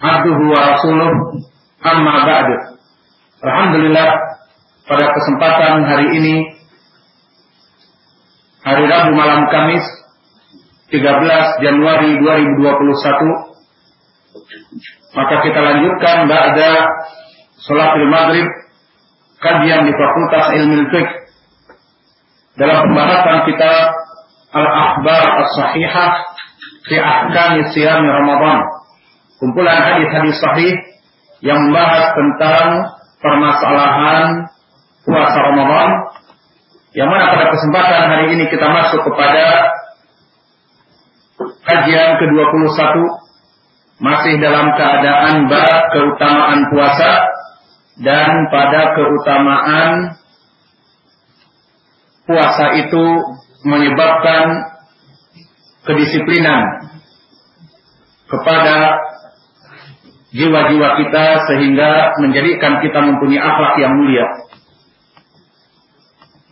abduhu wa rasuluh amma ba'du. Alhamdulillah pada kesempatan hari ini hari Rabu malam Kamis 13 Januari 2021 maka kita lanjutkan ba'da salat maghrib kajian di Fakultas Ilmu Fiqh. Dalam pembahasan kita Al-Akhbar As-Sahihah fi Ahkam Siyam Ramadan kumpulan hadis-hadis sahih yang membahas tentang permasalahan puasa Ramadan yang mana pada kesempatan hari ini kita masuk kepada kajian ke-21 masih dalam keadaan bab keutamaan puasa dan pada keutamaan puasa itu menyebabkan kedisiplinan kepada jiwa-jiwa kita sehingga menjadikan kita mempunyai akhlak yang mulia.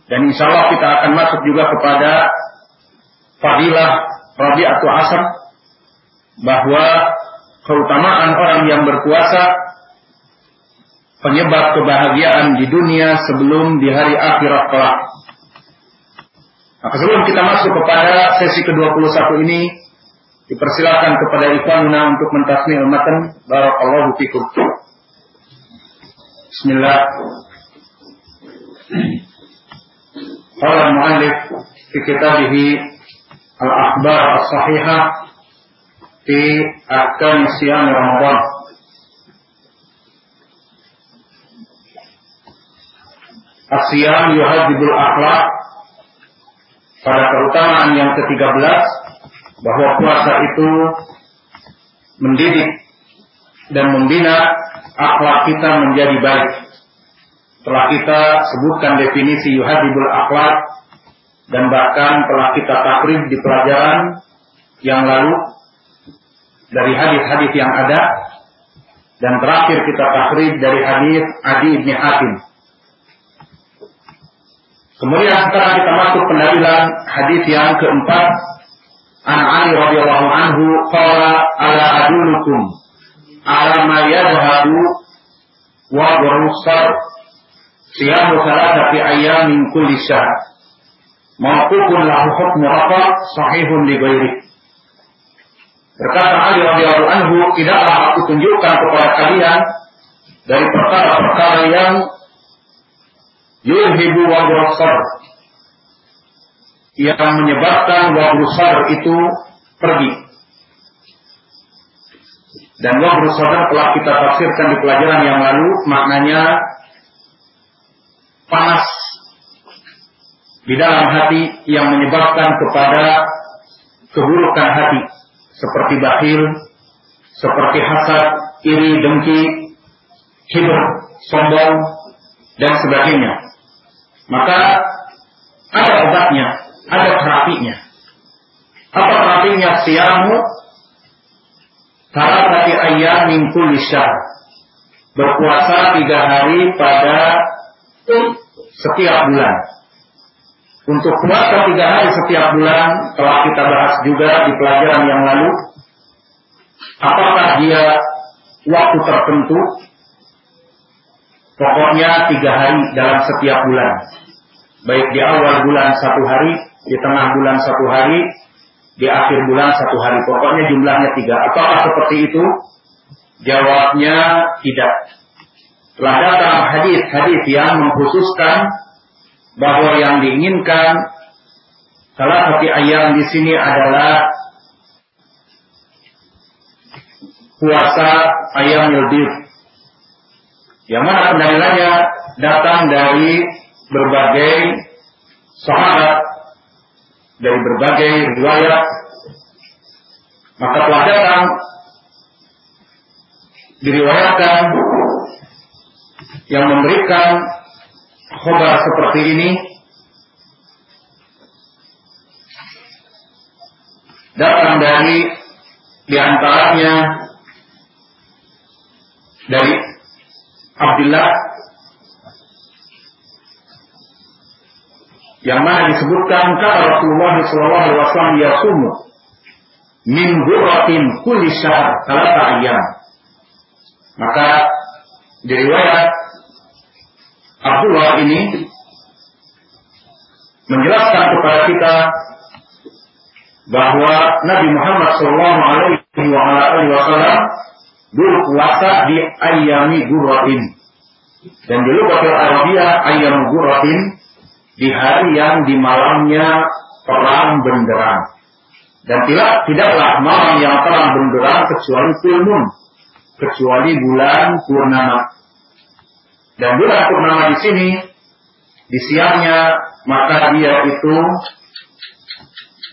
Dan insya Allah kita akan masuk juga kepada fadilah Rabi'atu Asr bahwa keutamaan orang yang berpuasa penyebab kebahagiaan di dunia sebelum di hari akhirat kelak. Maka sebelum kita masuk kepada sesi ke-21 ini, Dipersilakan kepada ikhwanuna untuk mentasmi matan. Barakallahu fikum. Bismillah. Qala al-muallif fi kitabih Al-Akhbar As-Sahihah fi Ahkam Siyam Ramadan. Asyam yuhadzibul akhlak pada keutamaan yang ke-13 bahwa puasa itu mendidik dan membina akhlak kita menjadi baik. Telah kita sebutkan definisi yuhadibul akhlak dan bahkan telah kita takrif di pelajaran yang lalu dari hadis-hadis yang ada dan terakhir kita takrif dari hadis Adi bin Hatim. Kemudian sekarang kita masuk pendalilan hadis yang keempat An radhiyallahu anhu qala ala adulukum ala ma yadhhabu wa burusar siyamu thalathati ayyamin kulli syahr. Mawqufun lahu sahihun Berkata Ali radhiyallahu anhu tidaklah aku tunjukkan kepada kalian dari perkara-perkara yang yulhibu wa yang menyebabkan wabru sadar itu pergi. Dan wabru sadar telah kita tafsirkan di pelajaran yang lalu, maknanya panas di dalam hati yang menyebabkan kepada keburukan hati seperti bakhil, seperti hasad, iri, dengki, hibur, sombong, dan sebagainya. Maka ada obatnya ada terapinya. Apa terapinya? Siamu Taratati ayam min kulli Berpuasa tiga hari pada setiap bulan. Untuk puasa tiga hari setiap bulan telah kita bahas juga di pelajaran yang lalu. Apakah dia waktu tertentu? Pokoknya tiga hari dalam setiap bulan. Baik di awal bulan satu hari, di tengah bulan satu hari, di akhir bulan satu hari. Pokoknya jumlahnya tiga. Apakah seperti itu? Jawabnya tidak. Telah datang hadis-hadis yang mengkhususkan bahwa yang diinginkan salah satu ayam di sini adalah puasa ayam yudhif. Yang mana pendalilannya datang dari berbagai sahabat dari berbagai riwayat maka telah datang diriwayatkan yang memberikan khobar seperti ini. Datang dari di antaranya dari Abdullah yang mana disebutkan kata Rasulullah alaihi wasallam yasumu min ghuratin kulli syahr salata ayyam. Maka diriwayat Abdullah ini menjelaskan kepada kita bahwa Nabi Muhammad Shallallahu Alaihi Wasallam dulu puasa di ayami guratin dan di lugatul Arabia ayam guratin di hari yang di malamnya terang benderang dan tidak tidaklah malam yang terang benderang kecuali full kecuali bulan purnama dan bulan purnama di sini di siangnya maka dia itu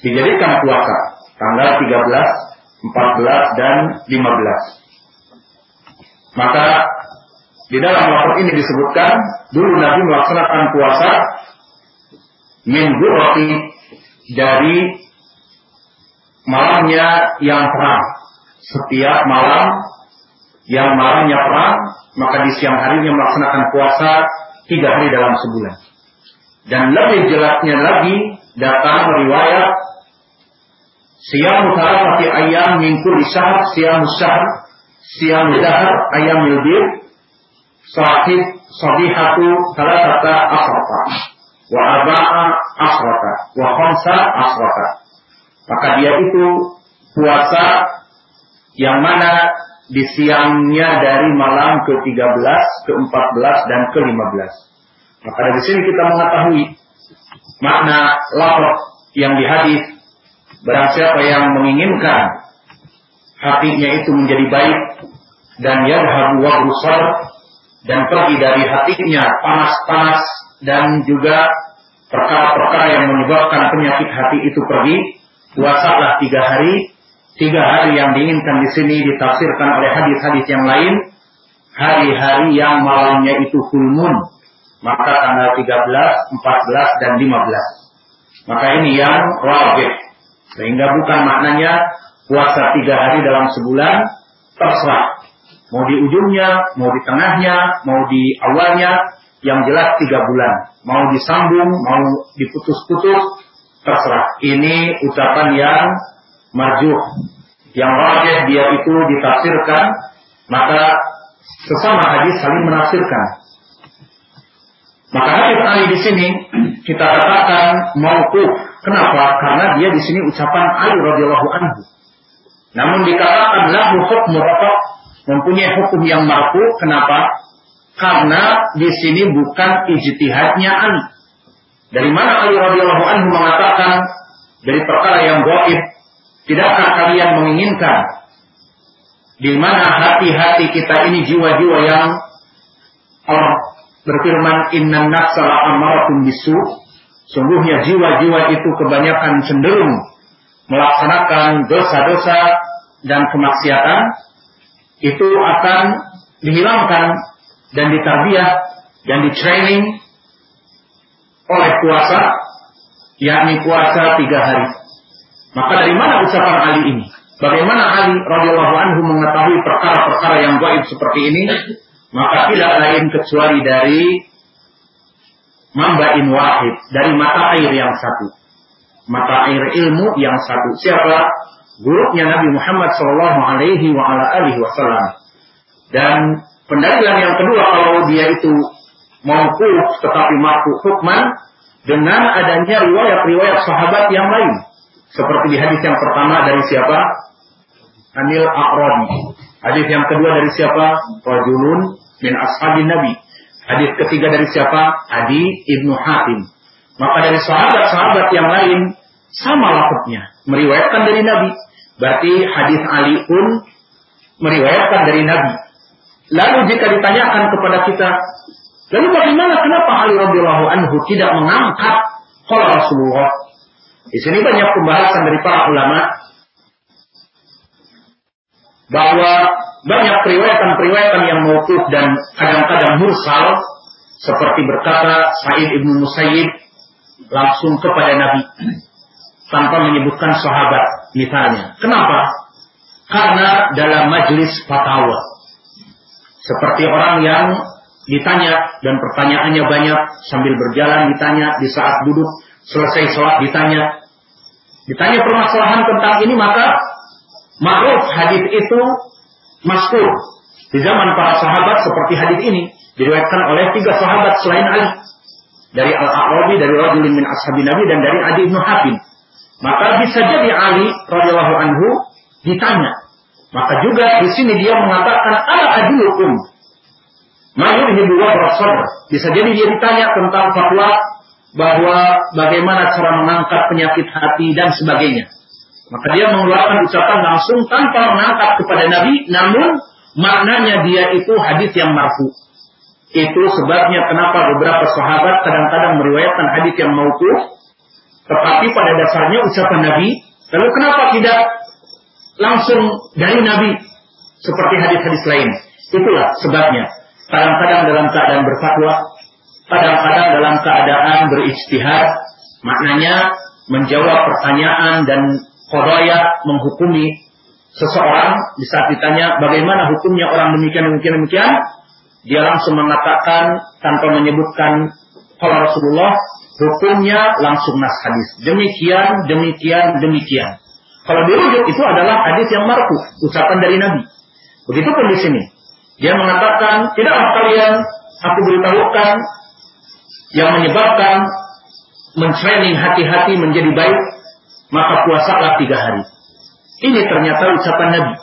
dijadikan puasa tanggal 13, 14 dan 15. Maka di dalam lapor ini disebutkan dulu Nabi melaksanakan puasa minggu roti dari malamnya yang terang. Setiap malam yang malamnya terang, maka di siang harinya melaksanakan puasa tiga hari dalam sebulan. Dan lebih jelasnya lagi datang riwayat Siyamu thalathati ayam min kulli syahr siyamu syahr siyamu dahr ayam yudhir sahib sabihatu thalathata asrata wa arba'a asrata wa khamsa asrata maka dia itu puasa yang mana di siangnya dari malam ke-13, ke-14 dan ke-15. Maka dari sini kita mengetahui makna lapor yang di hadis. Barang siapa yang menginginkan hatinya itu menjadi baik dan yadhabu wa dan pergi dari hatinya panas-panas dan juga perkara-perkara yang menyebabkan penyakit hati itu pergi, puasalah tiga hari. Tiga hari yang diinginkan di sini ditafsirkan oleh hadis-hadis yang lain, hari-hari yang malamnya itu full moon, maka tanggal 13, 14, dan 15. Maka ini yang rajih sehingga bukan maknanya puasa tiga hari dalam sebulan terserah. Mau di ujungnya, mau di tengahnya, mau di awalnya, yang jelas tiga bulan. Mau disambung, mau diputus-putus, terserah. Ini ucapan yang marjuh. Yang wajib dia itu ditafsirkan, maka sesama hadis saling menafsirkan. Maka hadis Ali di sini kita katakan mauquf Kenapa? Karena dia di sini ucapan Ali radhiyallahu anhu. Namun dikatakan lahu hukmu mempunyai hukum yang marfu. Kenapa? Karena di sini bukan ijtihadnya Ali. Dari mana Ali radhiyallahu anhu mengatakan dari perkara yang gaib, tidakkah kalian menginginkan di mana hati-hati kita ini jiwa-jiwa yang Allah berfirman inna nafsa amaratun bisu Sungguhnya jiwa-jiwa itu kebanyakan cenderung melaksanakan dosa-dosa dan kemaksiatan itu akan dihilangkan dan ditarbiah dan di-training oleh puasa yakni puasa tiga hari. Maka dari mana ucapan Ali ini? Bagaimana Ali radhiyallahu anhu mengetahui perkara-perkara yang gaib seperti ini? Maka tidak lain kecuali dari mambain wahid dari mata air yang satu. Mata air ilmu yang satu. Siapa? Gurunya Nabi Muhammad Shallallahu Alaihi Wasallam. Dan pendalilan yang kedua kalau dia itu mampu tetapi mampu hukman dengan adanya riwayat-riwayat sahabat yang lain. Seperti di hadis yang pertama dari siapa? Anil A'rabi. Hadis yang kedua dari siapa? Rajulun min ashabin Nabi. Hadis ketiga dari siapa? Adi Ibnu Hatim. Maka dari sahabat-sahabat yang lain sama lafadznya, meriwayatkan dari Nabi. Berarti hadis Ali pun meriwayatkan dari Nabi. Lalu jika ditanyakan kepada kita, lalu bagaimana kenapa Ali radhiyallahu anhu tidak mengangkat kalau Rasulullah? Di sini banyak pembahasan dari para ulama bahwa banyak periwayatan-periwayatan yang mauquf dan kadang-kadang mursal seperti berkata Sa'id ibnu Musayyib langsung kepada Nabi tanpa menyebutkan sahabat misalnya. Kenapa? Karena dalam majelis fatwa seperti orang yang ditanya dan pertanyaannya banyak sambil berjalan ditanya di saat duduk selesai sholat ditanya. Ditanya permasalahan tentang ini maka ma'ruf hadis itu maskur. Di zaman para sahabat seperti hadis ini diriwayatkan oleh tiga sahabat selain Ali. Dari Al-A'rabi dari rajulin min ashabi Nabi dan dari Adi bin maka bisa jadi Ali radhiyallahu anhu ditanya maka juga di sini dia mengatakan ala adulukum Mahir hibuwa rasul. Bisa jadi dia ditanya tentang fatwa bahwa bagaimana cara mengangkat penyakit hati dan sebagainya. Maka dia mengeluarkan ucapan langsung tanpa mengangkat kepada Nabi, namun maknanya dia itu hadis yang marfu. Itu sebabnya kenapa beberapa sahabat kadang-kadang meriwayatkan hadis yang mauquf, tetapi pada dasarnya ucapan Nabi. Lalu kenapa tidak langsung dari Nabi seperti hadis-hadis lain? Itulah sebabnya. Kadang-kadang dalam keadaan berfatwa, kadang-kadang dalam keadaan berijtihad, maknanya menjawab pertanyaan dan kodaya menghukumi seseorang di saat ditanya bagaimana hukumnya orang demikian demikian demikian dia langsung mengatakan tanpa menyebutkan kalau Rasulullah hukumnya langsung nas hadis demikian demikian demikian kalau dirujuk itu adalah hadis yang marfu ucapan dari Nabi begitupun di sini dia mengatakan, tidak kalian aku beritahukan yang menyebabkan mentraining hati-hati menjadi baik, maka puasalah tiga hari. Ini ternyata ucapan Nabi.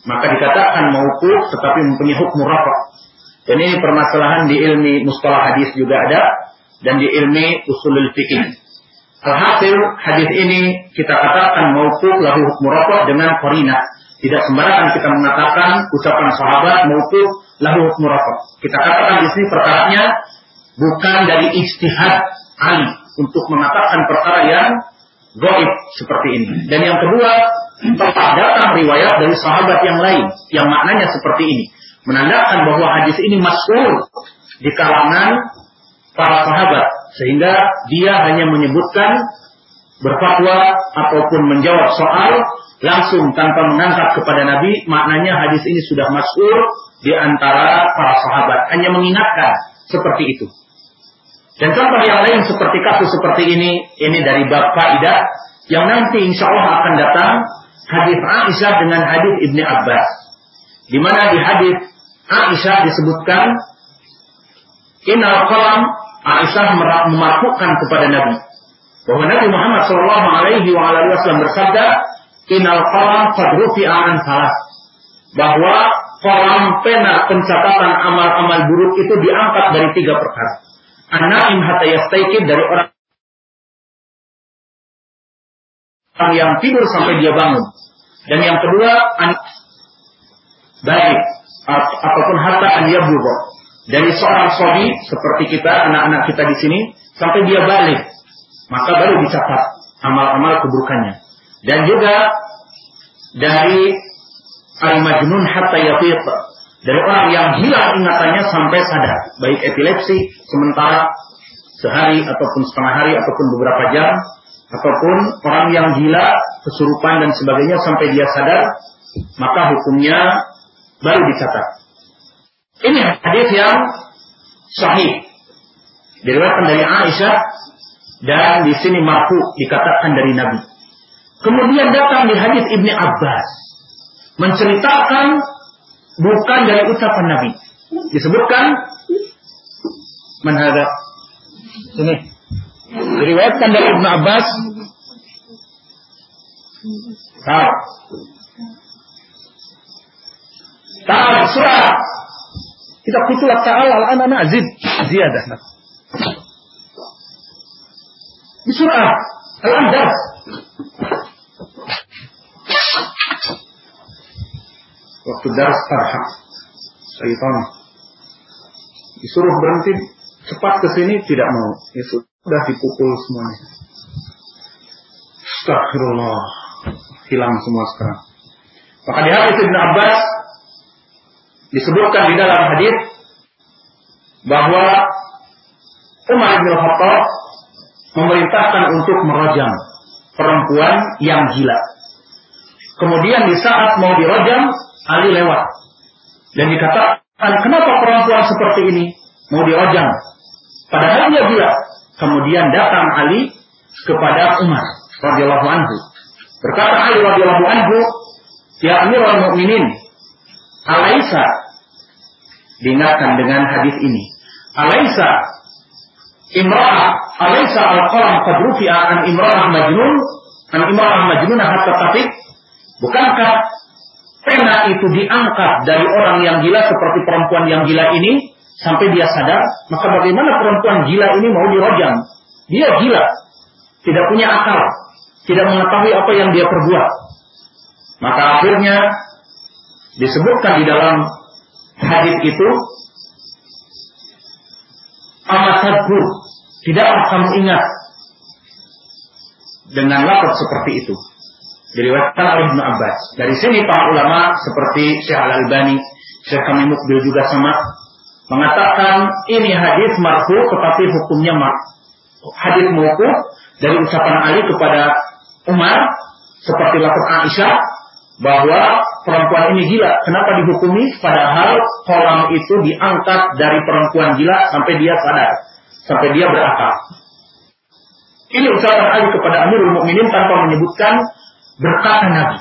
Maka dikatakan mauquf tetapi mempunyai hukum rafa. Dan ini permasalahan di ilmi mustalah hadis juga ada dan di ilmi usulul fikih. Alhasil hadis ini kita katakan mauquf lahu rafa dengan qarinah tidak sembarangan kita mengatakan ucapan sahabat maupun lahu murafat. Kita katakan di sini perkaranya bukan dari ijtihad Ali untuk mengatakan perkara yang goib seperti ini. Dan yang kedua, telah datang riwayat dari sahabat yang lain yang maknanya seperti ini. Menandakan bahwa hadis ini masuk di kalangan para sahabat. Sehingga dia hanya menyebutkan berfatwa ataupun menjawab soal langsung tanpa mengangkat kepada Nabi, maknanya hadis ini sudah masuk di antara para sahabat. Hanya mengingatkan seperti itu. Dan contoh yang lain seperti kasus seperti ini, ini dari bab faidah yang nanti insya Allah akan datang hadis Aisyah dengan hadis Ibni Abbas. Di mana di hadis Aisyah disebutkan Inal qalam Aisyah memarfukan kepada Nabi bahwa Nabi Muhammad Shallallahu Alaihi Wasallam bersabda, Inal qalam qad rufi'a salah. Bahwa kolam pena pencatatan amal-amal buruk itu diangkat dari tiga perkara. An-na'im hatta yastaikid dari orang yang tidur sampai dia bangun. Dan yang kedua, an baik ataupun harta an yablugha. Dari seorang sobi seperti kita, anak-anak kita di sini, sampai dia balik. Maka baru dicatat amal-amal keburukannya. Dan juga dari al-majnun hatta yafiq. Dari orang yang hilang ingatannya sampai sadar. Baik epilepsi sementara sehari ataupun setengah hari ataupun beberapa jam. Ataupun orang yang gila, kesurupan dan sebagainya sampai dia sadar. Maka hukumnya baru dicatat. Ini hadis yang sahih. Diriwayatkan dari Aisyah dan di sini marfu dikatakan dari Nabi. Kemudian datang di hadis Ibni Abbas menceritakan bukan dari ucapan Nabi. Disebutkan manhada. Ini diriwayatkan dari Ibnu Abbas. Tahu. Tahu surah. Kita kutulah ta'ala al-ana azid ziyadah. Di surah Al-Andas waktu daras tarham syaitan. Disuruh berhenti cepat ke sini tidak mau. Ya sudah dipukul semuanya. Astagfirullah hilang semua sekarang. Maka di hadis Ibn Abbas disebutkan di dalam hadis bahwa Umar bin Khattab memerintahkan untuk merajam perempuan yang gila. Kemudian di saat mau dirajam, Ali lewat. Dan dikatakan, kenapa perempuan seperti ini mau dirajam? Padahal dia gila. Kemudian datang Ali kepada Umar radhiyallahu anhu. Berkata Ali radhiyallahu anhu, "Ya Amirul Mukminin, Alaisa diingatkan dengan hadis ini. Alaisa imra'ah, alaisa al-qalam qad an imra'ah majnun, an imra'ah majnun hatta tafiq? Bukankah pena itu diangkat dari orang yang gila seperti perempuan yang gila ini sampai dia sadar? Maka bagaimana perempuan gila ini mau dirojam? Dia gila, tidak punya akal, tidak mengetahui apa yang dia perbuat. Maka akhirnya disebutkan di dalam hadis itu amatadkur tidaklah kamu ingat dengan lafaz seperti itu? Diriwayatkan oleh Ibnu Abbas. Dari sini para ulama seperti Syekh Al Albani Syekh Kami Mukbil juga sama mengatakan ini hadis marfu tetapi hukumnya mar hadis mauquf dari ucapan Ali kepada Umar seperti lafaz Aisyah bahwa perempuan ini gila. Kenapa dihukumi? Padahal kolam itu diangkat dari perempuan gila sampai dia sadar, sampai dia berakal. Ini ucapan Ali kepada Amirul Mukminin tanpa menyebutkan berkata Nabi.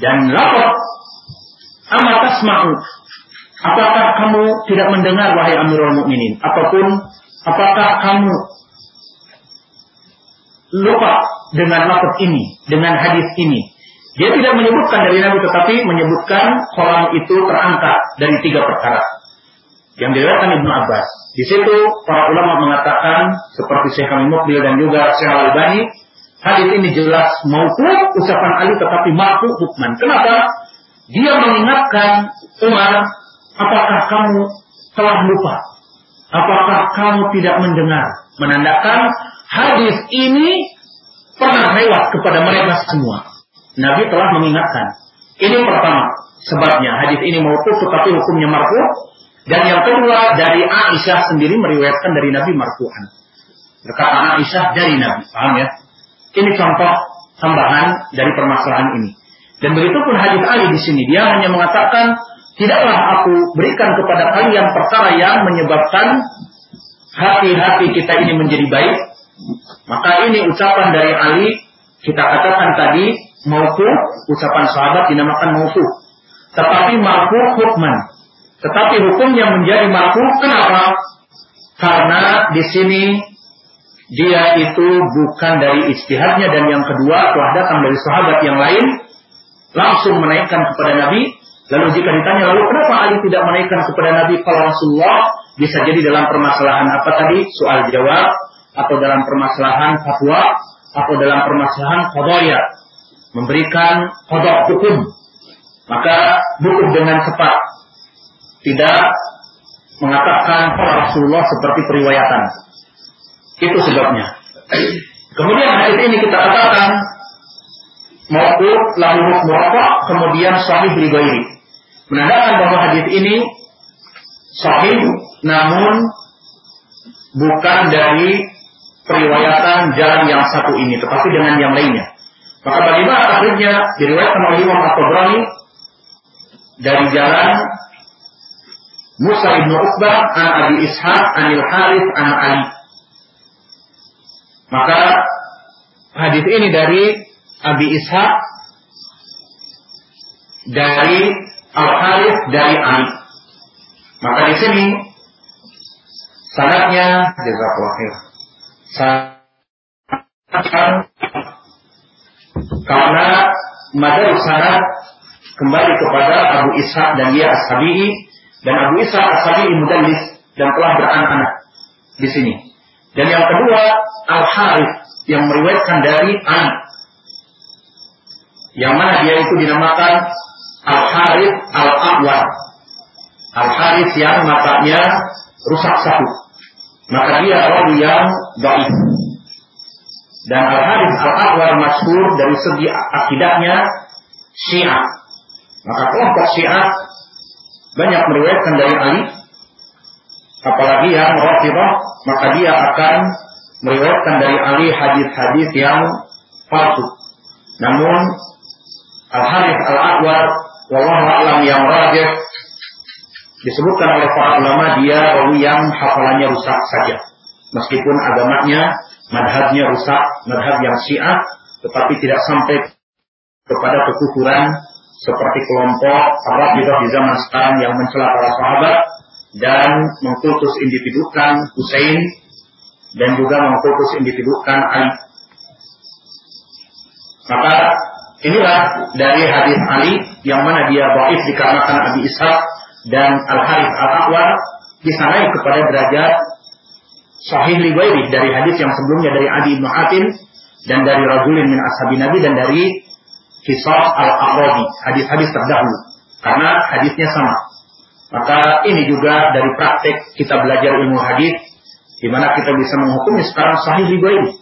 Dan lapor amat tasma'u. Apakah kamu tidak mendengar wahai Amirul Mukminin? Apa pun apakah kamu lupa dengan lapor ini, dengan hadis ini? Dia tidak menyebutkan dari Nabi tetapi menyebutkan kolam itu terangkat dari tiga perkara. Yang diriwayatkan Ibnu Abbas. Di situ para ulama mengatakan seperti Syekh Kami Mukbil dan juga Syekh Al-Albani, hadis ini jelas maupun ucapan Ali tetapi mampu hukman. Kenapa? Dia mengingatkan Umar, apakah kamu telah lupa? Apakah kamu tidak mendengar? Menandakan hadis ini pernah lewat kepada mereka semua. Nabi telah mengingatkan. Ini pertama sebabnya hadis ini maupun tetapi hukumnya marfu dan yang kedua dari Aisyah sendiri meriwayatkan dari Nabi marfu'an. Berkata Aisyah dari Nabi, paham ya? Ini contoh tambahan dari permasalahan ini. Dan begitu pun hadis Ali di sini dia hanya mengatakan tidaklah aku berikan kepada kalian perkara yang menyebabkan hati-hati kita ini menjadi baik. Maka ini ucapan dari Ali kita katakan tadi maufu ucapan sahabat dinamakan maufu tetapi marfu hukman. Tetapi hukumnya menjadi marfu kenapa? Karena di sini dia itu bukan dari istihadnya dan yang kedua telah datang dari sahabat yang lain langsung menaikkan kepada Nabi. Lalu jika ditanya lalu kenapa Ali tidak menaikkan kepada Nabi? Kalau Rasulullah bisa jadi dalam permasalahan apa tadi? Soal jawab atau dalam permasalahan fatwa atau dalam permasalahan qadaya memberikan kodok hukum, maka butuh dengan cepat. Tidak mengatakan para Rasulullah seperti periwayatan. Itu sebabnya. Kemudian hadis ini kita katakan mauquf lahu hukmu kemudian sahih riwayi. Menandakan bahwa hadis ini sahih namun bukan dari periwayatan jalan yang satu ini tetapi dengan yang lainnya. Maka bagaimana akhirnya diriwayatkan oleh Imam At-Tabrani dari jalan Musa ibnu Uqbah an Abi Ishaq anil Harith an Ali. Maka hadis ini dari Abi Ishaq dari Al Harith dari Ali. Maka di sini sanadnya jazakallahu khair. Sanad karena madar sanad kembali kepada Abu Ishaq dan dia Ashabi'i dan Abu Ishaq Ashabi'i mudallis dan telah beranak-anak di sini. Dan yang kedua Al Harith yang meriwayatkan dari An yang mana dia itu dinamakan Al Harith Al Aqwar. Al Harith yang matanya rusak satu. Maka dia orang yang baik. Dan Al-Harith Al-Aqwar masyhur dari segi akidahnya Syiah. Maka kelompok Syiah banyak meriwayatkan dari Ali, apalagi yang Rafidah, maka dia akan meriwayatkan dari Ali hadis-hadis yang palsu. Namun Al-Harith Al-Aqwar wallahu a'lam yang rajih disebutkan oleh para ulama dia rawi yang hafalannya rusak saja. Meskipun agamanya, madhabnya rusak, madhab yang syiah, tetapi tidak sampai kepada kekufuran seperti kelompok Rafidah di zaman sekarang yang mencela para sahabat dan mengkultus individukan Hussein dan juga mengkultus individukan Ali. Maka inilah dari hadis Ali yang mana dia baik dikarenakan Abi Ishaq dan Al Harith Al Aqwar bisa naik kepada derajat sahih liwairi dari hadis yang sebelumnya dari Adi bin Hatim dan dari Rajulin min Ashabi Nabi dan dari Kisah Al-Aqrabi, hadis-hadis terdahulu. Karena hadisnya sama. Maka ini juga dari praktek kita belajar ilmu hadis di mana kita bisa menghukumi sekarang sahih riwayat.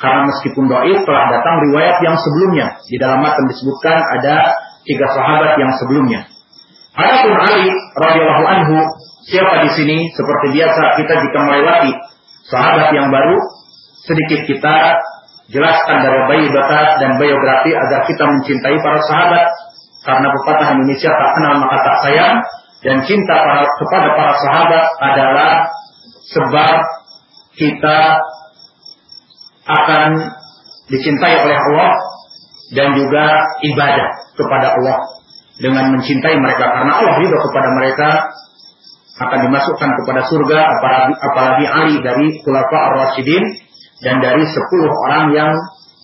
Karena meskipun doif telah datang riwayat yang sebelumnya. Di dalam matan disebutkan ada tiga sahabat yang sebelumnya. Adapun Ali radhiyallahu anhu siapa di sini seperti biasa kita jika melewati sahabat yang baru sedikit kita jelaskan dari biodatat dan biografi agar kita mencintai para sahabat. Karena pepatah Indonesia tak kenal maka tak sayang. Dan cinta para, kepada para sahabat adalah sebab kita akan dicintai oleh Allah dan juga ibadah kepada Allah dengan mencintai mereka. Karena Allah juga kepada mereka akan dimasukkan kepada surga apalagi, apalagi Ali dari Khulafa Ar-Rasyidin dan dari sepuluh orang yang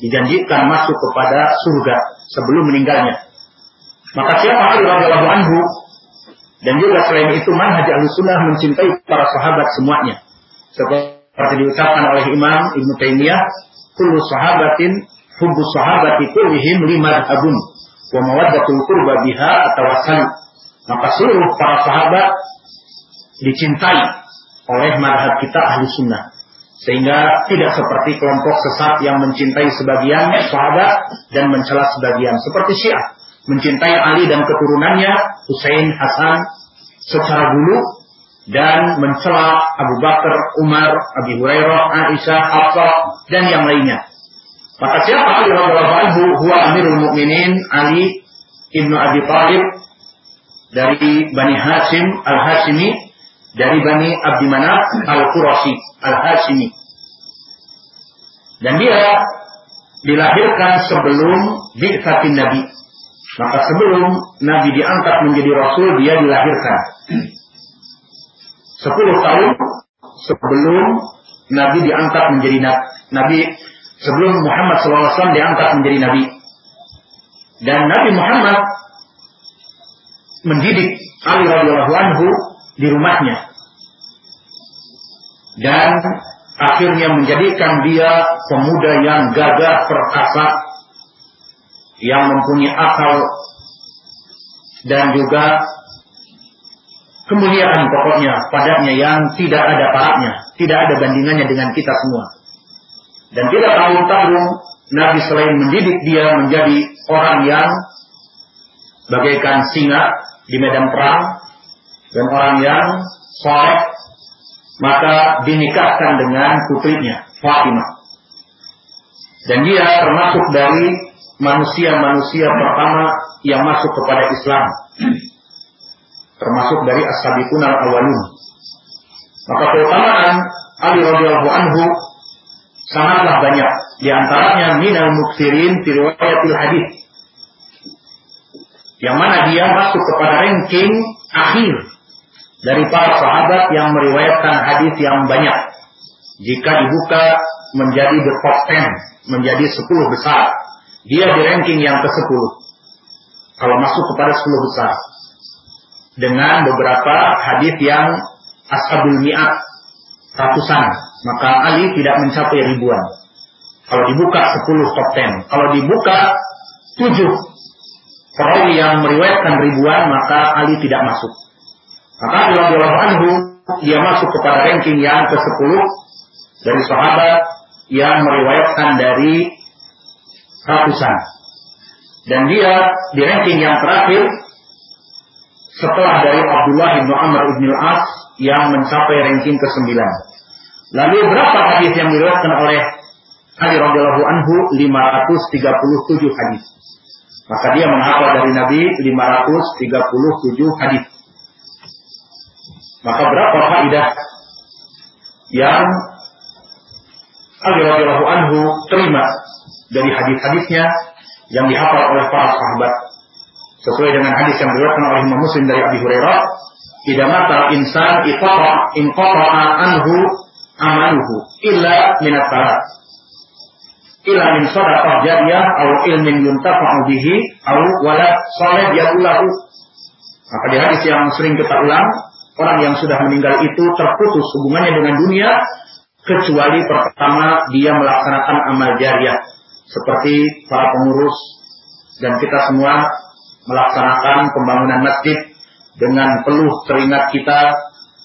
dijanjikan masuk kepada surga sebelum meninggalnya. Maka siapa Ali radhiyallahu anhu dan juga selain itu manhaj sunnah mencintai para sahabat semuanya. Seperti diucapkan oleh Imam Ibn Taimiyah, kullu sahabatin hubbu sahabati kullihim lima abun wa mawaddatul qurba biha atawasal. Maka seluruh para sahabat dicintai oleh madhab kita ahli sunnah. Sehingga tidak seperti kelompok sesat yang mencintai sebagian sahabat dan mencela sebagian. Seperti Syiah. Mencintai Ali dan keturunannya, Hussein, Hasan, secara dulu dan mencela Abu Bakar, Umar, Abi Hurairah, Aisyah, Hafsah dan yang lainnya. Maka siapa Ali radhiyallahu anhu huwa Amirul Mukminin Ali ibnu Abi Thalib dari Bani Hashim Al-Hashimi dari Bani Abdi Manaf Al-Qurashi Al-Hashimi. Dan dia dilahirkan sebelum bi'fatin Nabi. Maka sebelum Nabi diangkat menjadi Rasul, dia dilahirkan. Sepuluh tahun sebelum Nabi diangkat menjadi Nabi, sebelum Muhammad SAW diangkat menjadi Nabi. Dan Nabi Muhammad mendidik Ali radhiyallahu anhu di rumahnya. Dan akhirnya menjadikan dia pemuda yang gagah perkasa, yang mempunyai akal dan juga kemuliaan pokoknya padanya yang tidak ada paraknya, tidak ada bandingannya dengan kita semua. Dan tidak tahu-tahu Nabi selain mendidik dia menjadi orang yang bagaikan singa di medan perang, dan orang yang soleh maka dinikahkan dengan putrinya Fatimah. Dan dia termasuk dari manusia-manusia pertama yang masuk kepada Islam. Termasuk dari as-sabiqun al-awwalun. Maka keutamaan Ali radhiyallahu anhu sangatlah banyak. Di antaranya minal muksirin fi riwayatil hadis. Yang mana dia masuk kepada ranking akhir dari para sahabat yang meriwayatkan hadis yang banyak. Jika dibuka menjadi the top 10, menjadi 10 besar. Dia di ranking yang ke-10. Kalau masuk kepada 10 besar. Dengan beberapa hadis yang ashabul mi'at ratusan, maka Ali tidak mencapai ribuan. Kalau dibuka 10 top 10. Kalau dibuka 7 perawi yang meriwayatkan ribuan, maka Ali tidak masuk. Maka radhiyallahu anhu dia masuk kepada ranking yang ke-10 dari sahabat yang meriwayatkan dari ratusan. Dan dia di ranking yang terakhir setelah dari Abdullah bin Amr bin Al-As yang mencapai ranking ke-9. Lalu berapa hadis yang diriwayatkan oleh Ali radhiyallahu anhu 537 hadis. Maka dia menghafal dari Nabi 537 hadis. Maka berapa faidah yang Ali radhiyallahu anhu terima dari hadis-hadisnya yang dihafal oleh para sahabat? Sesuai dengan hadis yang diriwayatkan oleh Imam Muslim dari Abi Hurairah idza mata insan iqata inqata anhu amaluhu illa min at illa min sadaqah jariyah aw ilmin yuntafa'u bihi aw walad saleh yaqulahu maka di hadis yang sering kita ulang orang yang sudah meninggal itu terputus hubungannya dengan dunia kecuali pertama dia melaksanakan amal jariah. Seperti para pengurus dan kita semua melaksanakan pembangunan masjid dengan peluh keringat kita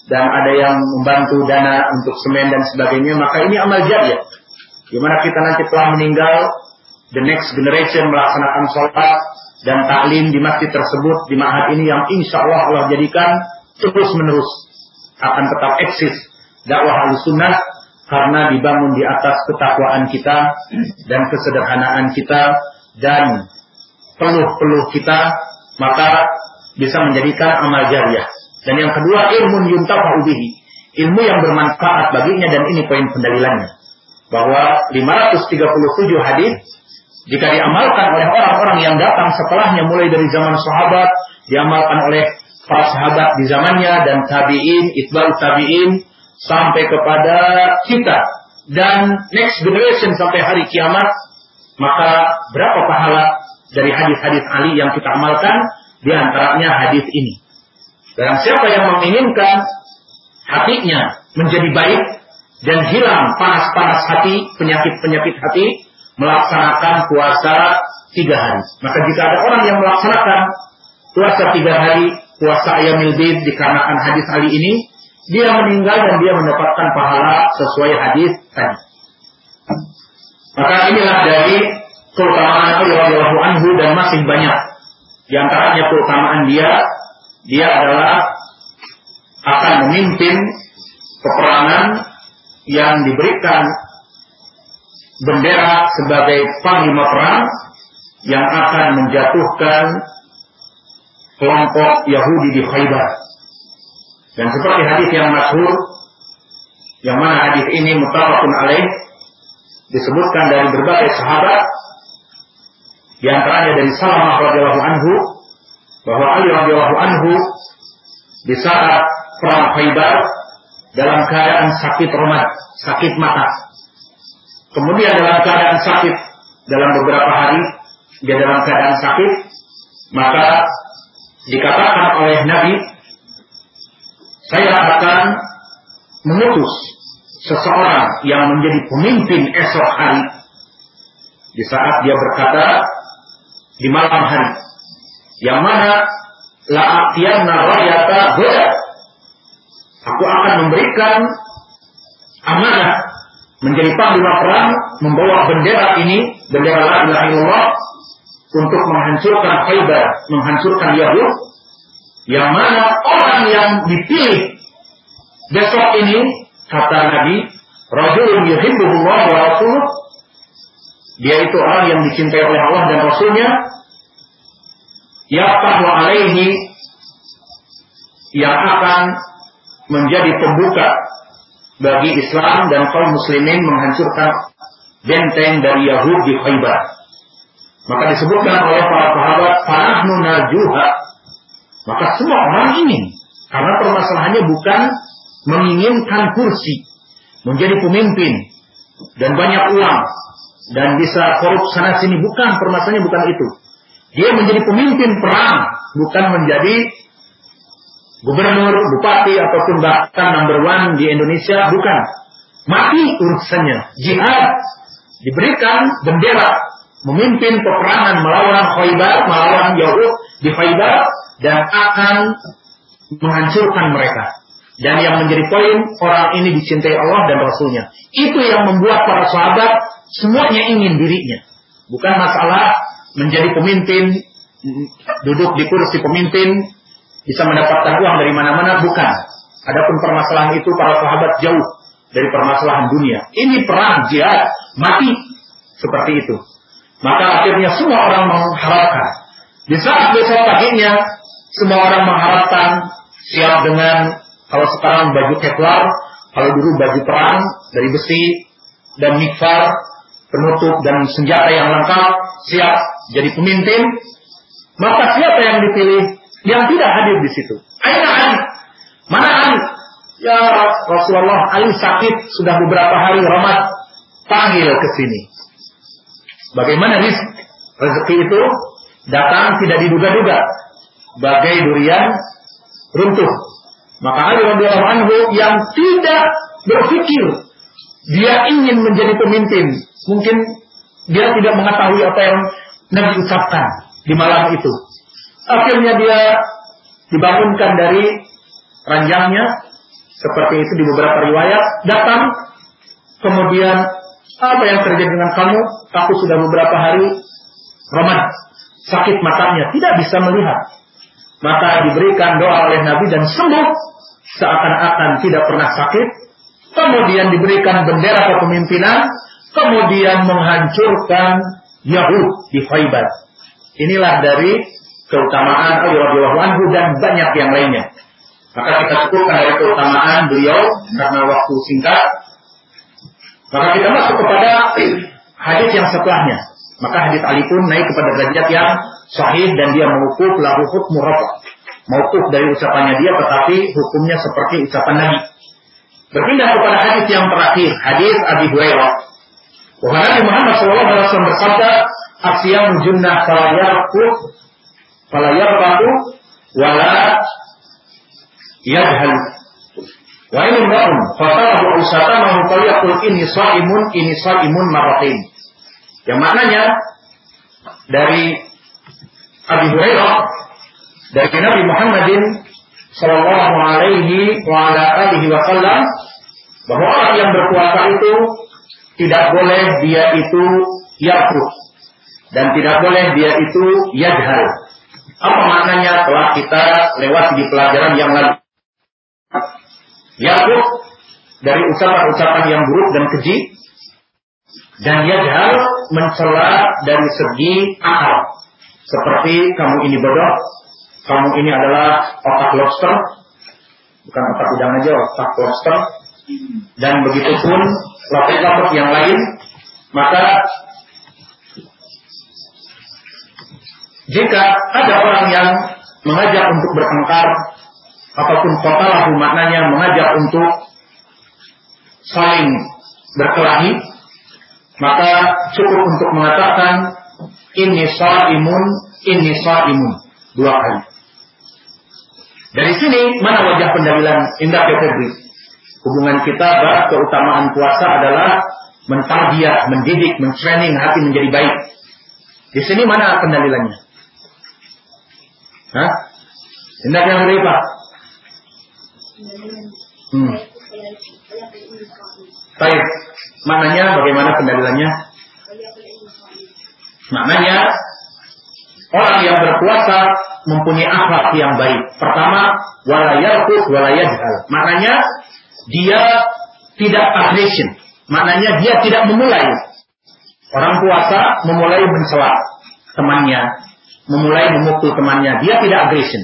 dan ada yang membantu dana untuk semen dan sebagainya maka ini amal jariah. Di mana kita nanti telah meninggal the next generation melaksanakan sholat dan taklim di masjid tersebut di ma'had ini yang insya Allah Allah jadikan terus menerus akan tetap eksis dakwah al-sunnah karena dibangun di atas ketakwaan kita dan kesederhanaan kita dan peluh-peluh kita maka bisa menjadikan amal jariah. Dan yang kedua ilmu yuntafa'u ilmu yang bermanfaat baginya dan ini poin pendalilannya. Bahwa 537 hadis jika diamalkan oleh orang-orang yang datang setelahnya mulai dari zaman sahabat, diamalkan oleh para sahabat di zamannya dan tabi'in, itbal tabi'in sampai kepada kita. Dan next generation sampai hari kiamat maka berapa pahala dari hadis-hadis Ali yang kita amalkan? Di antaranya hadis ini. Dan siapa yang menginginkan hatinya menjadi baik dan hilang panas-panas hati penyakit-penyakit hati melaksanakan puasa tiga hari. Maka jika ada orang yang melaksanakan puasa tiga hari puasa ayam bid dikarenakan hadis Ali ini dia meninggal dan dia mendapatkan pahala sesuai hadis tadi. Maka inilah dari keutamaan Ali radhiyallahu anhu dan masih banyak. Di antaranya keutamaan dia, dia adalah akan memimpin peperangan yang diberikan bendera sebagai panglima perang yang akan menjatuhkan kelompok Yahudi di Khaybar. Dan seperti hadis yang masyhur yang mana hadis ini mutafakun alaih disebutkan dari berbagai sahabat di antaranya dari Salamah radhiyallahu anhu bahwa Ali radhiyallahu anhu di saat perang Khaybar dalam keadaan sakit romat, sakit mata. Kemudian dalam keadaan sakit dalam beberapa hari dia dalam keadaan sakit maka dikatakan oleh Nabi saya akan mengutus seseorang yang menjadi pemimpin esok hari. Di saat dia berkata di malam hari yang mana la'atiyanna rayata huda. Aku akan memberikan amanah menjadi panglima perang membawa bendera ini bendera la ilaha untuk menghancurkan Khaybar menghancurkan Yahud yang mana orang yang dipilih besok ini kata Nabi Rajulun yuhibbuhullah wa rasuluh dia itu orang yang dicintai oleh Allah dan Rasulnya Yaftahu alaihi yang akan menjadi pembuka bagi Islam dan kaum muslimin menghancurkan benteng dari Yahudi di Khaybar. Maka disebutkan oleh para sahabat, "Fanahnu narjuha maka semua orang ingin. Karena permasalahannya bukan menginginkan kursi, menjadi pemimpin, dan banyak uang, dan bisa korup sana sini. Bukan, permasalahannya bukan itu. Dia menjadi pemimpin perang, bukan menjadi gubernur, bupati, ataupun bahkan number one di Indonesia. Bukan. Mati urusannya. Jihad. Diberikan bendera. Memimpin peperangan melawan Khaybar, melawan Yahud di Khaybar dan akan menghancurkan mereka. Dan yang menjadi poin, orang ini dicintai Allah dan Rasulnya. Itu yang membuat para sahabat semuanya ingin dirinya. Bukan masalah menjadi pemimpin, duduk di kursi pemimpin, bisa mendapatkan uang dari mana-mana bukan. Adapun permasalahan itu para sahabat jauh dari permasalahan dunia. Ini perang jihad mati seperti itu. Maka akhirnya semua orang mengharapkan. Di saat besok paginya semua orang mengharapkan siap dengan kalau sekarang baju kevlar, kalau dulu baju perang dari besi dan mikfar, penutup dan senjata yang lengkap, siap jadi pemimpin. Maka siapa yang dipilih? Yang tidak hadir di situ. Aina Ali? Mana Ali? Ya Rasulullah, Ali sakit sudah beberapa hari Ramat. Panggil ke sini. Bagaimana rezeki? Itu datang tidak diduga-duga. Bagai durian runtuh. Maka Ali radhiyallahu anhu yang tidak berpikir dia ingin menjadi pemimpin, mungkin dia tidak mengetahui apa yang Nabi ucapkan di malam itu. Akhirnya dia dibangunkan dari ranjangnya seperti itu di beberapa riwayat datang kemudian apa yang terjadi dengan kamu? Aku sudah beberapa hari Roman sakit matanya tidak bisa melihat. Maka diberikan doa oleh Nabi dan sembuh seakan-akan tidak pernah sakit. Kemudian diberikan bendera kepemimpinan, kemudian menghancurkan Yahud di Khaybar. Inilah dari keutamaan radhiyallahu anhu dan banyak yang lainnya. Maka kita cukupkan dari keutamaan beliau karena waktu singkat. Maka kita masuk kepada hadis yang setelahnya. Maka hadis Ali pun naik kepada derajat yang sahih dan dia mengukuf lahu hukmu rafa. Mauquf dari ucapannya dia tetapi hukumnya seperti ucapan Nabi. Berpindah kepada hadis yang terakhir, hadis Abi Hurairah. Bahwa Nabi Muhammad SAW bersabda, "Asyam junnah fala yarqub fala yarqu wala yadhal Wa ini ra'un fatalahu usatamahu faliyakul ini sa'imun ini sa'imun maratin. Yang maknanya dari Abi Hurairah dari Nabi Muhammadin Sallallahu Alaihi wa ala alihi Wasallam bahwa orang yang berpuasa itu tidak boleh dia itu yakruh dan tidak boleh dia itu yadhal. Apa maknanya telah kita lewat di pelajaran yang lalu. Yakruh dari ucapan-ucapan yang buruk dan keji. Dan yadhal mencela dari segi akal. Seperti kamu ini bodoh, kamu ini adalah otak lobster, bukan otak udang aja, otak lobster, dan begitu pun lapis-lapis yang lain, maka jika ada orang yang mengajak untuk bertengkar, apa pun kotalahu maknanya mengajak untuk saling berkelahi, maka cukup untuk mengatakan ini imun, ini imun dua kali. Dari sini mana wajah pendalilan indah Febri? Hubungan kita bahwa keutamaan puasa adalah mentarbiah, mendidik, mentraining hati menjadi baik. Di sini mana pendalilannya? Hah? Indah yang? Hmm. Baik. Maknanya bagaimana pendalilannya? Maknanya orang yang berpuasa mempunyai akhlak yang baik. Pertama, wala yarkus wala Maknanya dia tidak aggression. Maknanya dia tidak memulai. Orang puasa memulai mencela temannya, memulai memukul temannya. Dia tidak aggression.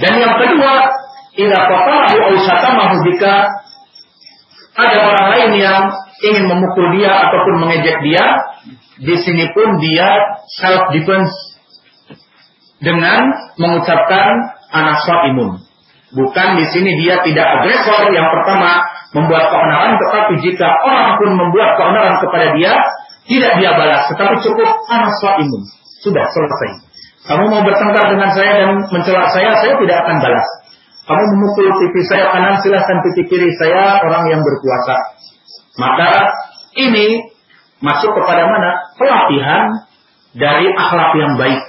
Dan yang kedua, ila qatalahu aw syatamahu jika ada orang lain yang ingin memukul dia ataupun mengejek dia, di sini pun dia self defense dengan mengucapkan anak imun. Bukan di sini dia tidak agresor yang pertama membuat keonaran, tetapi jika orang pun membuat keonaran kepada dia, tidak dia balas, tetapi cukup anak imun. Sudah selesai. Kamu mau bertengkar dengan saya dan mencela saya, saya tidak akan balas. Kamu memukul pipi saya kanan, silahkan pipi kiri saya orang yang berpuasa. Maka ini masuk kepada mana? Pelatihan dari akhlak yang baik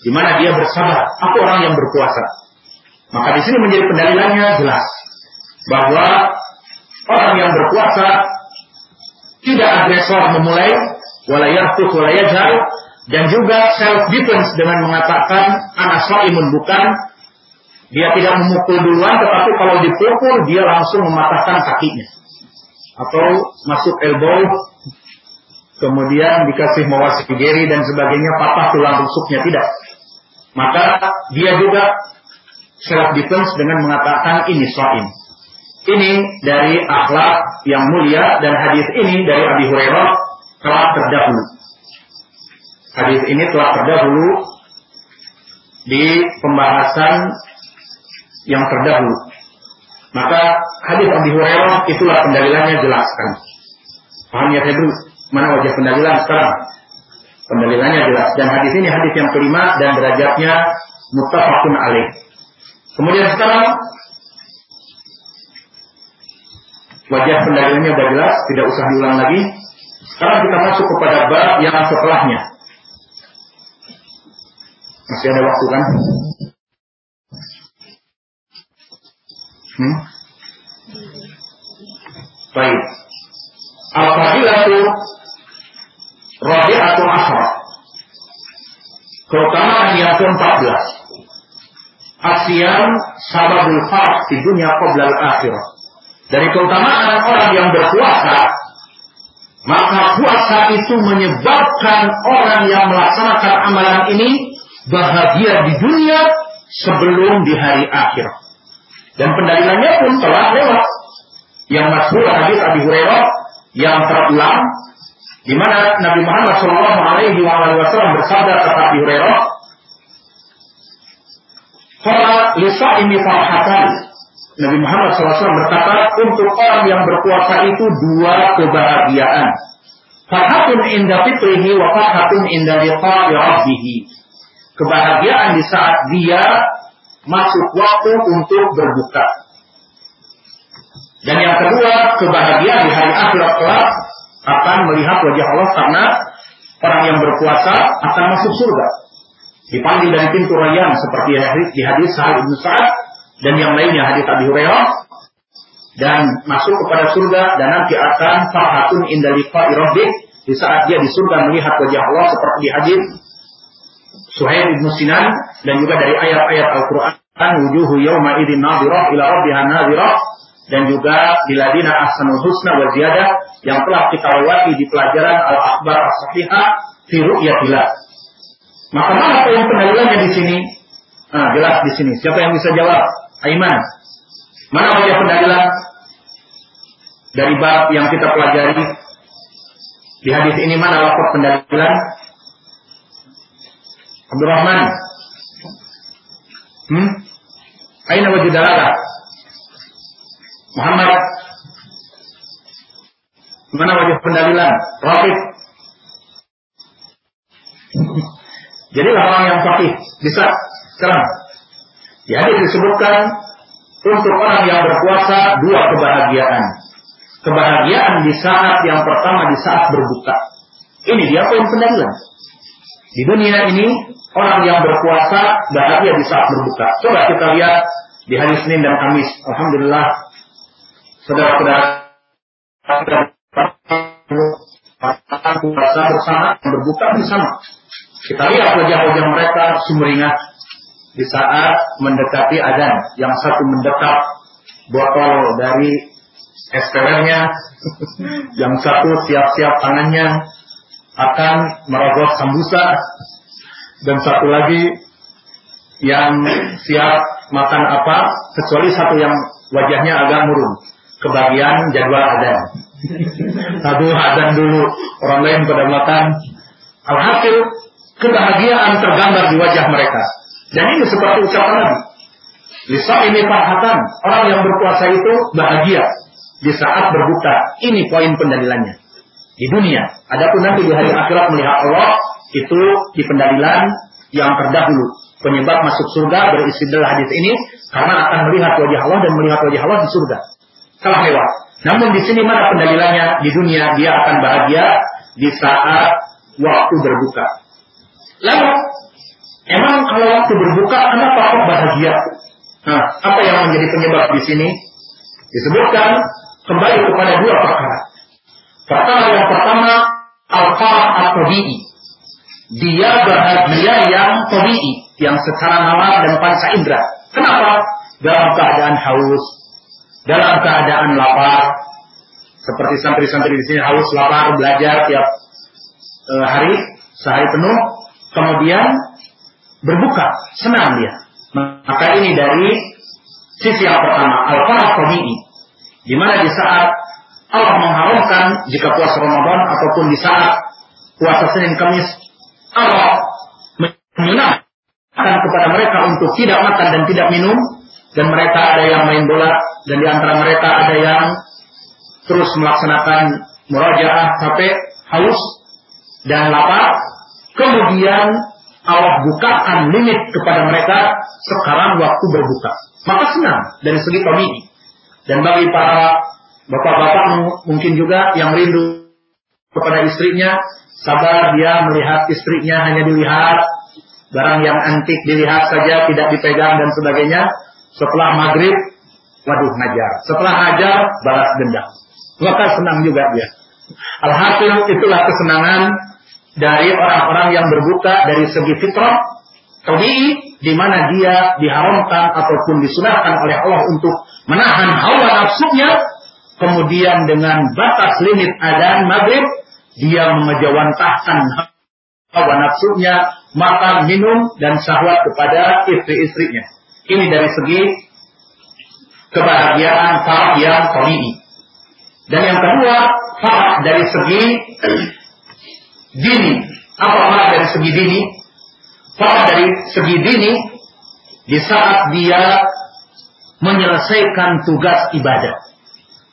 di mana dia bersabar. Aku orang yang berpuasa. Maka di sini menjadi pendalilannya jelas bahwa orang yang berpuasa tidak agresor memulai walayarfus walayajhar dan juga self defense dengan mengatakan anak imun bukan Dia tidak memukul duluan, tetapi kalau dipukul dia langsung mematahkan kakinya. Atau masuk elbow, kemudian dikasih mawasigeri dan sebagainya, patah tulang rusuknya. Tidak. Maka dia juga self defense dengan mengatakan ini soin. Ini dari akhlak yang mulia dan hadis ini dari Abi Hurairah telah terdahulu. Hadis ini telah terdahulu di pembahasan yang terdahulu. Maka hadis Abi Hurairah itulah pendalilannya jelaskan. Paham ya Febru? Mana wajah pendalilan sekarang? Pendalilannya jelas. Dan hadis ini hadis yang kelima dan derajatnya mutafakun alaih. Kemudian sekarang wajah pendalilannya sudah jelas, tidak usah diulang lagi. Sekarang kita masuk kepada bab yang setelahnya. Masih ada waktu kan? Hmm? Baik. Al-Fadilatu Rabi'atu Asra. Keutamaan yang ke-14. Asyam sababul farq di dunia qabla al-akhirah. Dari keutamaan orang yang berpuasa, maka puasa itu menyebabkan orang yang melaksanakan amalan ini bahagia di dunia sebelum di hari akhir. Dan pendalilannya pun telah lewat. Yang masyhur hadis Abi Hurairah yang terulang di mana Nabi Muhammad Shallallahu Alaihi Wasallam bersabda kata Abi Hurairah, "Fala ini farhatan." Nabi Muhammad SAW berkata, untuk orang yang berpuasa itu dua kebahagiaan. Farhatun inda fitrihi wa farhatun inda liqa'i rabbihi. Kebahagiaan di saat dia masuk waktu untuk berbuka. Dan yang kedua, kebahagiaan di hari akhirat kelak akan melihat wajah Allah karena orang yang berpuasa akan masuk surga. Dipanggil dari pintu rayyan seperti di hadis Sahih Ibnu Sa'ad dan yang lainnya hadis Abi Hurairah dan masuk kepada surga dan nanti akan farhatun inda liqa'i di saat dia di surga melihat wajah Allah seperti di hadis Suhaib bin Sinan dan juga dari ayat-ayat Al-Quran wujuhu yawma idin nadhirah ila rabbiha nadhirah dan juga biladina ahsanul husna wa ziyadah yang telah kita lewati di pelajaran Al-Akbar As-Sahihah fi ru'yatillah. Maka mana poin pendalilannya di sini? Nah, jelas di sini. Siapa yang bisa jawab? Aiman. Mana wajah pendalilan dari bab yang kita pelajari? Di hadis ini mana lapor pendalilan? Abdurrahman. Hmm? Aina wajib dalala? Muhammad. Mana wajah pendalilan? Rafiq. Jadi orang yang fakih bisa sekarang. Jadi disebutkan untuk orang yang berpuasa dua kebahagiaan. Kebahagiaan di saat yang pertama di saat berbuka. Ini dia poin pendalilan. Di dunia ini orang yang berpuasa bahagia di saat berbuka. Coba kita lihat di hari Senin dan Kamis. Alhamdulillah, saudara-saudara puasa bersama, berbuka bersama. Kita lihat wajah-wajah mereka sumringah di saat mendekati adan. Yang satu mendekat botol dari es yang satu siap-siap tangannya akan merogoh sambusa. Dan satu lagi yang siap makan apa kecuali satu yang wajahnya agak murung. Kebagian jadwal ada satu adan dulu. Orang lain pada makan. Alhasil kebahagiaan tergambar di wajah mereka. Dan ini seperti ucapan Nabi Lisa ini farhatan orang yang berpuasa itu bahagia di saat berbuka. Ini poin pendalilannya di dunia. Adapun nanti di hari akhirat melihat Allah itu di pendalilan yang terdahulu. Penyebab masuk surga beristilah hadis ini karena akan melihat wajah Allah dan melihat wajah Allah di surga. Kalah lewat. Namun di sini mana pendalilannya? Di dunia dia akan bahagia di saat waktu berbuka. Lalu, emang kalau waktu berbuka kenapa kok bahagia? Nah, apa yang menjadi penyebab di sini? Disebutkan kembali kepada dua perkara. Perkara yang pertama, al-farah at-tabi'i. Dia bahagia yang tabi'i, yang secara nalar dan panca indera. Kenapa? Dalam keadaan haus, dalam keadaan lapar, seperti santri-santri di sini haus, lapar, belajar tiap e, hari, sehari penuh, kemudian berbuka, senang dia. Maka ini dari sisi yang pertama, al-farah tabi'i. Di mana di saat Allah mengharamkan jika puasa Ramadan ataupun di saat puasa Senin Kamis, Allah menyunahkan kepada mereka untuk tidak makan dan tidak minum dan mereka ada yang main bola dan di antara mereka ada yang terus melaksanakan murajaah sampai haus dan lapar kemudian Allah bukakan limit kepada mereka sekarang waktu berbuka. Maka senang dari segi komedi. Dan bagi para bapak-bapak mungkin juga yang rindu kepada istrinya, sabar dia melihat istrinya hanya dilihat, barang yang antik dilihat saja, tidak dipegang dan sebagainya. Setelah maghrib, waduh ngajar. Setelah ngajar, balas dendam. Maka senang juga dia. Alhasil itulah kesenangan dari orang-orang yang berbuka dari segi fitrah tabii di mana dia diharamkan ataupun disunahkan oleh Allah untuk menahan hawa nafsunya kemudian dengan batas limit adan maghrib dia mengejawantahkan hawa nafsunya makan minum dan syahwat kepada istri-istrinya ini dari segi kebahagiaan farah yang tabii dan yang kedua farah dari segi dini. Apa makna dari segi dini? Fakta dari segi dini di saat dia menyelesaikan tugas ibadah.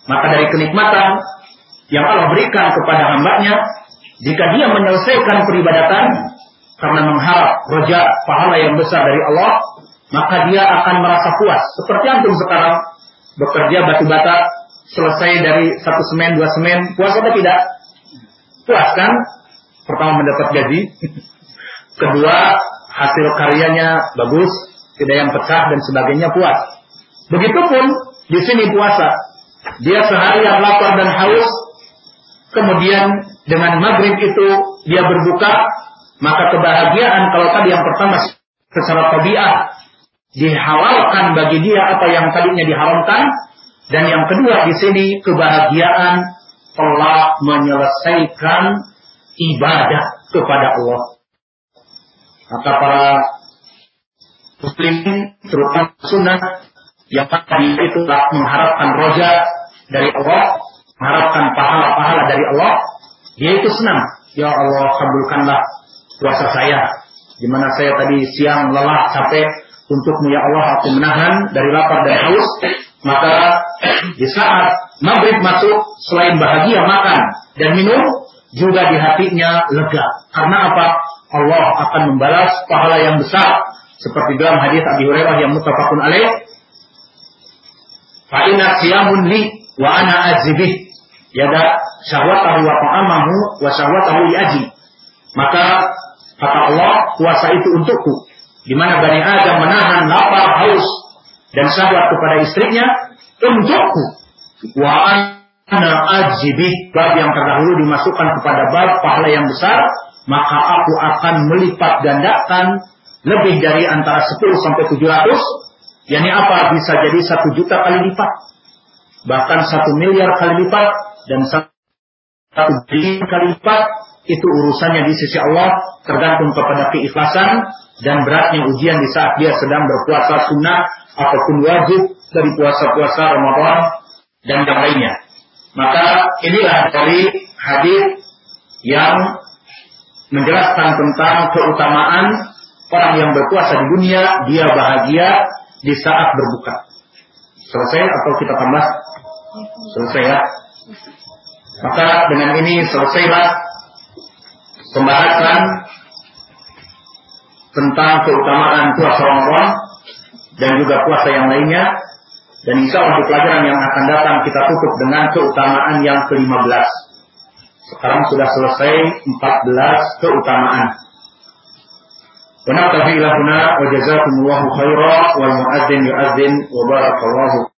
Maka dari kenikmatan yang Allah berikan kepada hambanya, jika dia menyelesaikan peribadatan karena mengharap roja pahala yang besar dari Allah, maka dia akan merasa puas. Seperti antum sekarang bekerja batu bata selesai dari satu semen dua semen puas atau tidak? Puas kan? Pertama mendapat gaji, kedua hasil karyanya bagus, tidak yang pecah dan sebagainya puas. Begitupun di sini puasa. Dia seharian lapar dan haus, kemudian dengan maghrib itu dia berbuka, maka kebahagiaan kalau tadi yang pertama secara tabiat dihalalkan bagi dia apa yang tadinya diharamkan, dan yang kedua di sini kebahagiaan telah menyelesaikan ibadah kepada Allah. Maka para muslimin terutama sunnah yang tadi itu telah mengharapkan roja dari Allah, mengharapkan pahala-pahala dari Allah, dia itu senang. Ya Allah, kabulkanlah puasa saya. Di mana saya tadi siang lelah, capek, untukmu ya Allah aku menahan dari lapar dan haus. Maka di saat maghrib masuk, selain bahagia makan dan minum, juga di hatinya lega. Karena apa? Allah akan membalas pahala yang besar seperti dalam hadis Abi Hurairah yang muttafaqun alaih. Fa inna siyamun li wa ana azibih. Yada syahwatahu wa ta'amahu wa syahwatahu li aji. Maka kata Allah, puasa itu untukku. Di mana Bani Adam menahan lapar, haus, dan syahwat kepada istrinya, untukku. Wa ana ajibih bab yang terdahulu dimasukkan kepada bab pahala yang besar maka aku akan melipat gandakan lebih dari antara 10 sampai 700 yakni apa bisa jadi satu juta kali lipat bahkan satu miliar kali lipat dan satu bilion kali lipat itu urusannya di sisi Allah tergantung kepada keikhlasan dan beratnya ujian di saat dia sedang berpuasa sunnah ataupun wajib dari puasa-puasa Ramadan dan yang lainnya. Maka inilah dari hadis yang menjelaskan tentang keutamaan orang yang berpuasa di dunia, dia bahagia di saat berbuka. Selesai atau kita tambah? Selesai ya. Maka dengan ini selesailah pembahasan tentang keutamaan puasa Ramadan dan juga puasa yang lainnya. Dan insya di pelajaran yang akan datang kita tutup dengan keutamaan yang ke-15. Sekarang sudah selesai 14 keutamaan. Naqtafi ilahuna wa jazakumullahu khaira wal muadzin yuadzin wa barakallahu